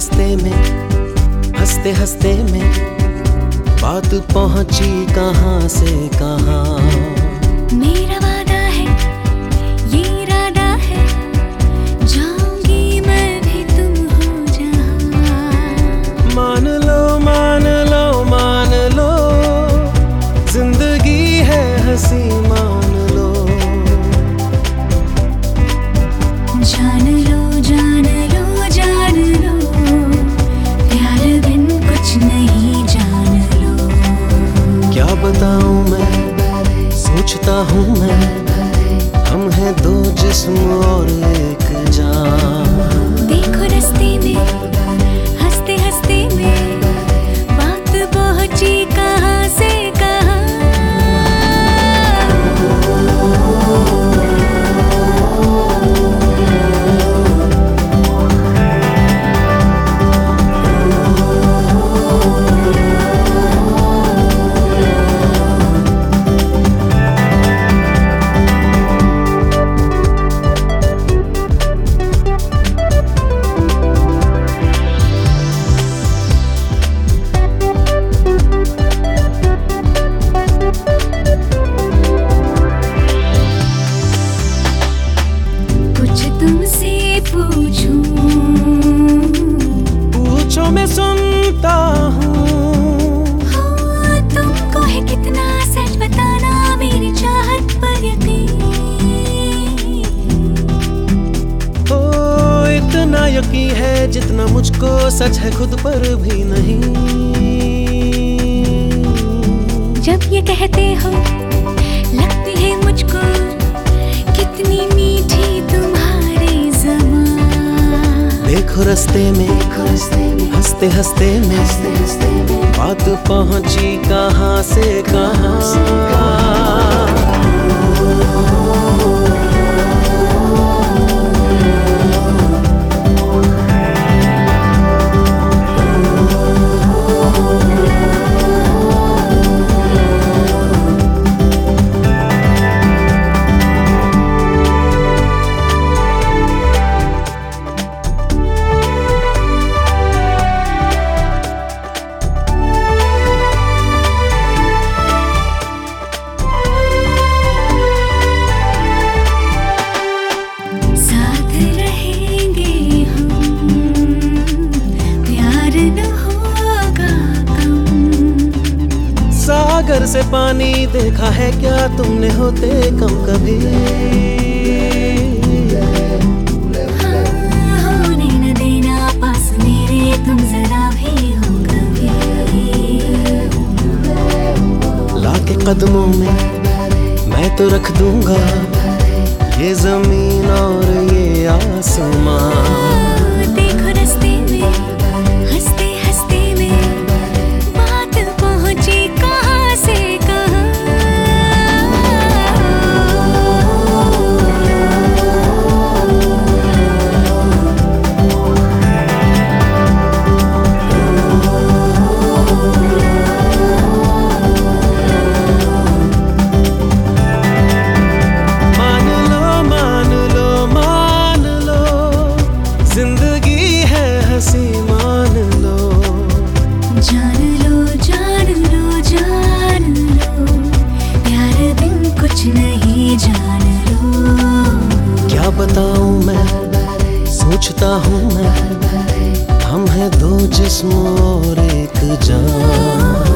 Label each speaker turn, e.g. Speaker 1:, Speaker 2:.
Speaker 1: रस्ते में हँसते हँसते में बात पहुँची कहाँ से कहाँ?
Speaker 2: मेरा
Speaker 1: बताऊँ मैं? सोचता हूँ मैं। हम हैं दो जिस्म और
Speaker 2: यकीन
Speaker 1: है जितना मुझको सच है खुद पर भी नहीं।
Speaker 2: जब ये कहते हो लगती है मुझको कितनी मीठी तुम्हारी जबान
Speaker 1: देखो रास्ते में हँसते हँसते में बात पहुँची कहाँ से कहाँ? से पानी देखा है क्या तुमने होते कम कभी? लाके कदमों में मैं तो रख दूँगा ये ज़मीन और ये आसमां बताऊँ मैं सोचता हूँ मैं हम हैं दो जिस्म और एक जान।